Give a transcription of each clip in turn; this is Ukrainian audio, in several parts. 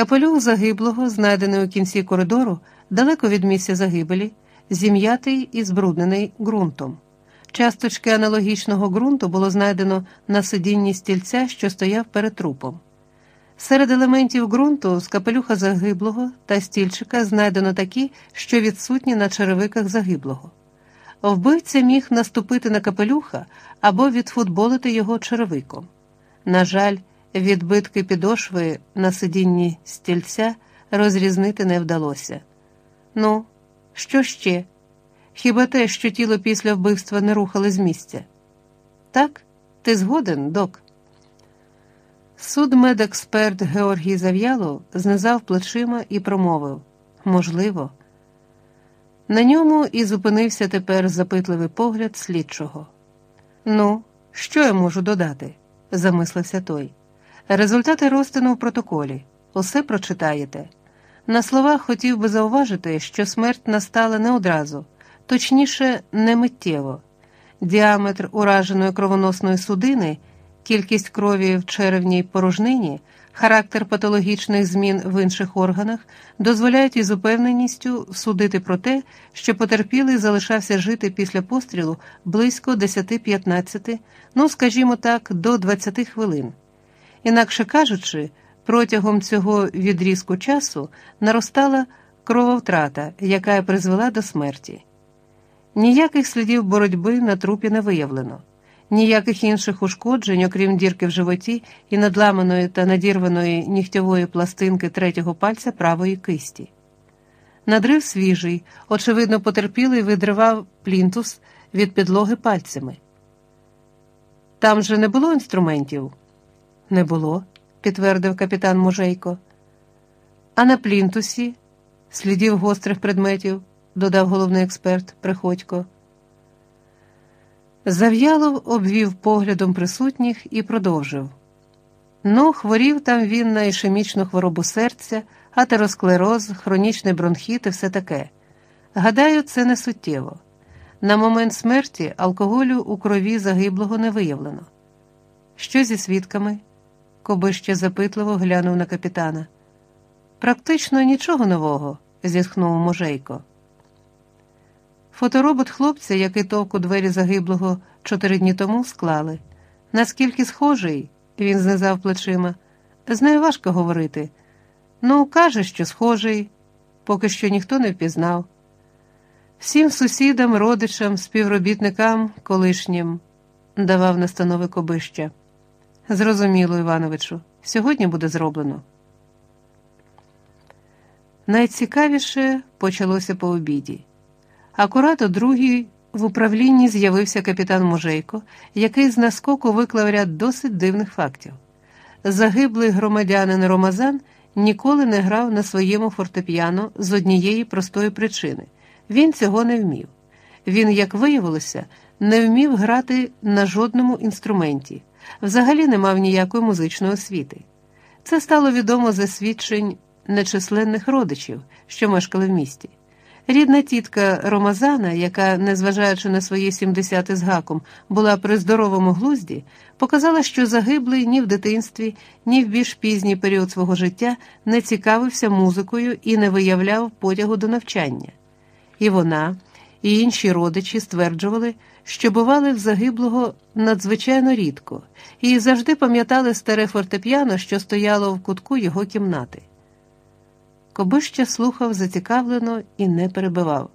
Капелюх загиблого, знайдений у кінці коридору, далеко від місця загибелі, зім'ятий і збруднений ґрунтом. Часточки аналогічного ґрунту було знайдено на сидінні стільця, що стояв перед трупом. Серед елементів ґрунту з капелюха загиблого та стільчика знайдено такі, що відсутні на черевиках загиблого. Вбивця міг наступити на капелюха або відфутболити його черевиком. На жаль, відбитки підошви на сидінні стільця розрізнити не вдалося. Ну, що ще? Хіба те, що тіло після вбивства не рухали з місця? Так, ти згоден, док? Судмедексперт Георгій Зав'ялов знизав плечима і промовив можливо. На ньому і зупинився тепер запитливий погляд слідчого. Ну, що я можу додати? замислився той. Результати розтину в протоколі. Усе прочитаєте. На словах хотів би зауважити, що смерть настала не одразу, точніше, не миттєво. Діаметр ураженої кровоносної судини, кількість крові в черевній порожнині, характер патологічних змін в інших органах дозволяють із упевненістю судити про те, що потерпілий залишався жити після пострілу близько 10-15, ну скажімо так, до 20 хвилин. Інакше кажучи, протягом цього відрізку часу наростала крововтрата, яка призвела до смерті. Ніяких слідів боротьби на трупі не виявлено, ніяких інших ушкоджень, окрім дірки в животі і надламаної та надірваної нігтьової пластинки третього пальця правої кисті. Надрив свіжий, очевидно, потерпілий видривав плінтус від підлоги пальцями. Там же не було інструментів. Не було, підтвердив капітан Мужейко. А на плінтусі слідів гострих предметів, додав головний експерт Приходько. Зав'ялов обвів поглядом присутніх і продовжив. Ну, хворів там він на ішемічну хворобу серця, атеросклероз, хронічний бронхіт і все таке. Гадаю, це не суттєво. На момент смерті алкоголю у крові загиблого не виявлено. Що зі свідками? Кобище запитливо глянув на капітана. Практично нічого нового, зітхнув Можейко. Фоторобот хлопця, який товк у двері загиблого чотири дні тому, склали. Наскільки схожий, він знизав плечима. З нею важко говорити. Ну, каже, що схожий, поки що ніхто не впізнав. Всім сусідам, родичам, співробітникам колишнім, давав настанови Кобища. Зрозуміло, Івановичу, сьогодні буде зроблено. Найцікавіше почалося по обіді. Акурат о другій в управлінні з'явився капітан Мужейко, який з наскоку виклав ряд досить дивних фактів. Загиблий громадянин Ромазан ніколи не грав на своєму фортепіано з однієї простої причини він цього не вмів. Він, як виявилося, не вмів грати на жодному інструменті взагалі не мав ніякої музичної освіти. Це стало відомо за свідчень нечисленних родичів, що мешкали в місті. Рідна тітка Ромазана, яка, незважаючи на свої 70 з гаком, була при здоровому глузді, показала, що загиблий ні в дитинстві, ні в більш пізній період свого життя не цікавився музикою і не виявляв потягу до навчання. І вона, і інші родичі стверджували, що бували в загиблого надзвичайно рідко, і завжди пам'ятали старе фортепіано, що стояло в кутку його кімнати. Кобища слухав зацікавлено і не перебивав.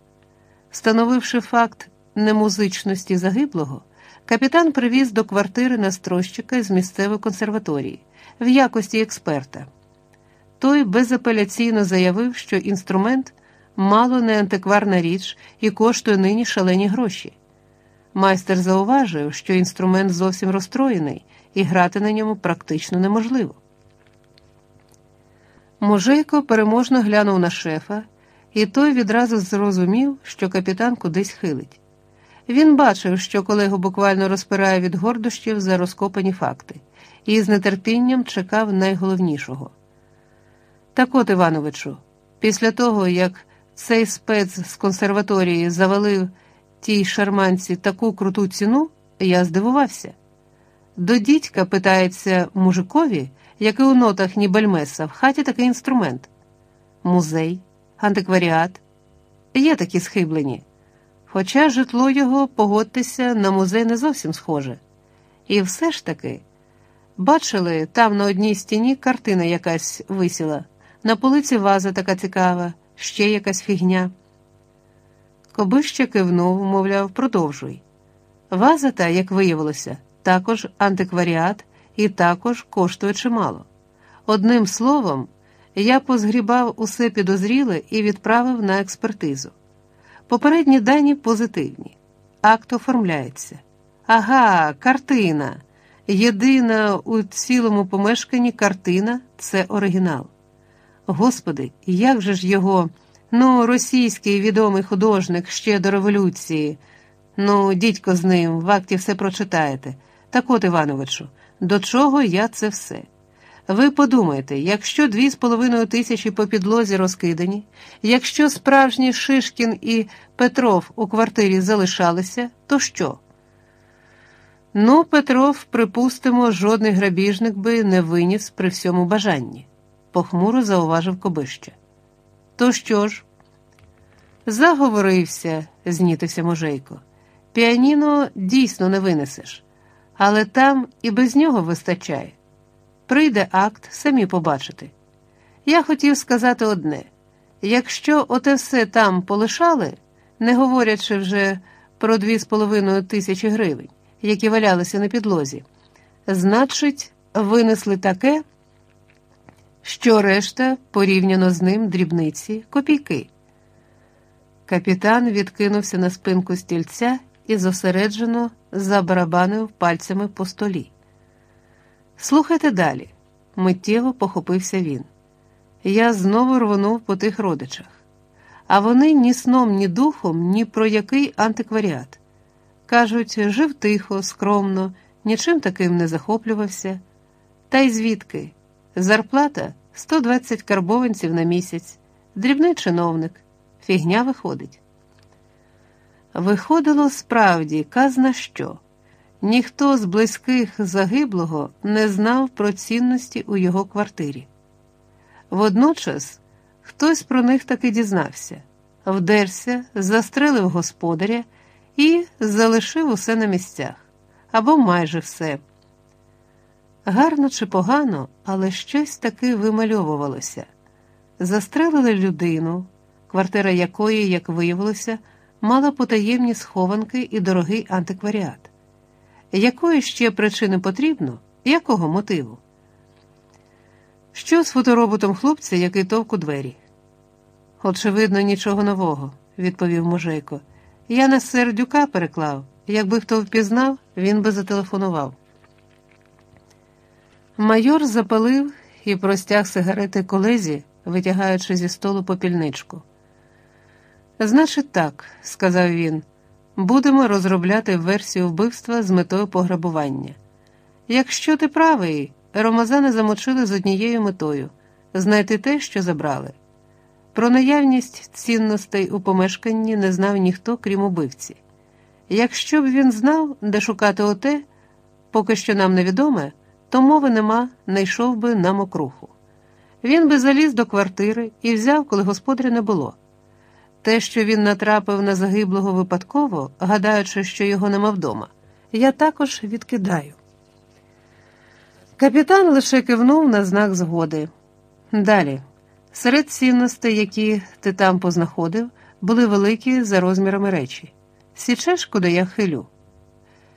Встановивши факт немузичності загиблого, капітан привіз до квартири настройщика з місцевої консерваторії в якості експерта. Той безапеляційно заявив, що інструмент мало не антикварна річ і коштує нині шалені гроші. Майстер зауважив, що інструмент зовсім розстроєний, і грати на ньому практично неможливо. Мужейко переможно глянув на шефа, і той відразу зрозумів, що капітан кудись хилить. Він бачив, що колегу буквально розпирає від гордощів за розкопані факти, і з нетерпінням чекав найголовнішого. Так от, Івановичу, після того, як цей спец з консерваторії завалив тій шарманці таку круту ціну, я здивувався. До дідька питається мужикові, як і у нотах Нібельмеса, в хаті такий інструмент. Музей, антикваріат. Є такі схиблені. Хоча житло його, погодьтеся, на музей не зовсім схоже. І все ж таки, бачили, там на одній стіні картина якась висіла, на полиці ваза така цікава, ще якась фігня. Кобище кивнув, мовляв, продовжуй. Ваза та, як виявилося, також антикваріат і також коштує чимало. Одним словом, я позгрібав усе підозріле і відправив на експертизу. Попередні дані позитивні. Акт оформляється. Ага, картина. Єдина у цілому помешканні картина це оригінал. Господи, як же ж його, ну, російський відомий художник ще до революції. Ну, дідько з ним, в акті все прочитаєте. Так от, Івановичу, до чого я це все? Ви подумайте, якщо дві з половиною тисячі по підлозі розкидані, якщо справжній Шишкін і Петров у квартирі залишалися, то що? Ну, Петров, припустимо, жодний грабіжник би не виніс при всьому бажанні, похмуро зауважив Кобище. То що ж? Заговорився, знітився Можейко. Піаніно дійсно не винесеш, але там і без нього вистачає. Прийде акт, самі побачите. Я хотів сказати одне: якщо оте все там полишали, не говорячи вже про дві з половиною тисячі гривень, які валялися на підлозі, значить, винесли таке, що решта порівняно з ним дрібниці, копійки. Капітан відкинувся на спинку стільця і зосереджено забарабанив пальцями по столі. Слухайте далі, миттєво похопився він. Я знову рвонув по тих родичах, а вони ні сном, ні духом, ні про який антикваріат. Кажуть, жив тихо, скромно, нічим таким не захоплювався. Та й звідки? Зарплата 120 карбованців на місяць, дрібний чиновник, фігня виходить. Виходило справді, казна що. Ніхто з близьких загиблого не знав про цінності у його квартирі. Водночас хтось про них таки дізнався, вдерся, застрелив господаря і залишив усе на місцях або майже все. Гарно чи погано, але щось таки вимальовувалося. Застрелили людину, квартира якої, як виявилося, мала потаємні схованки і дорогий антикваріат. Якої ще причини потрібно, якого мотиву? Що з фотороботом хлопця, який товк у двері? Очевидно, нічого нового, відповів Можейко. Я на сердюка переклав. Якби хто впізнав, він би зателефонував. Майор запалив і простяг сигарети колезі, витягаючи зі столу попільничку. Значить, так, сказав він, будемо розробляти версію вбивства з метою пограбування. Якщо ти правий, Ромазани замочили з однією метою знайти те, що забрали. Про наявність цінностей у помешканні не знав ніхто, крім убивці. Якщо б він знав, де шукати оте, поки що нам невідоме, то мови нема, не йшов би на мокруху. Він би заліз до квартири і взяв, коли господаря не було. Те, що він натрапив на загиблого випадково, гадаючи, що його нема вдома, я також відкидаю. Капітан лише кивнув на знак згоди. Далі, серед цінностей, які ти там познаходив, були великі за розмірами речі. Січеш, куди я хилю.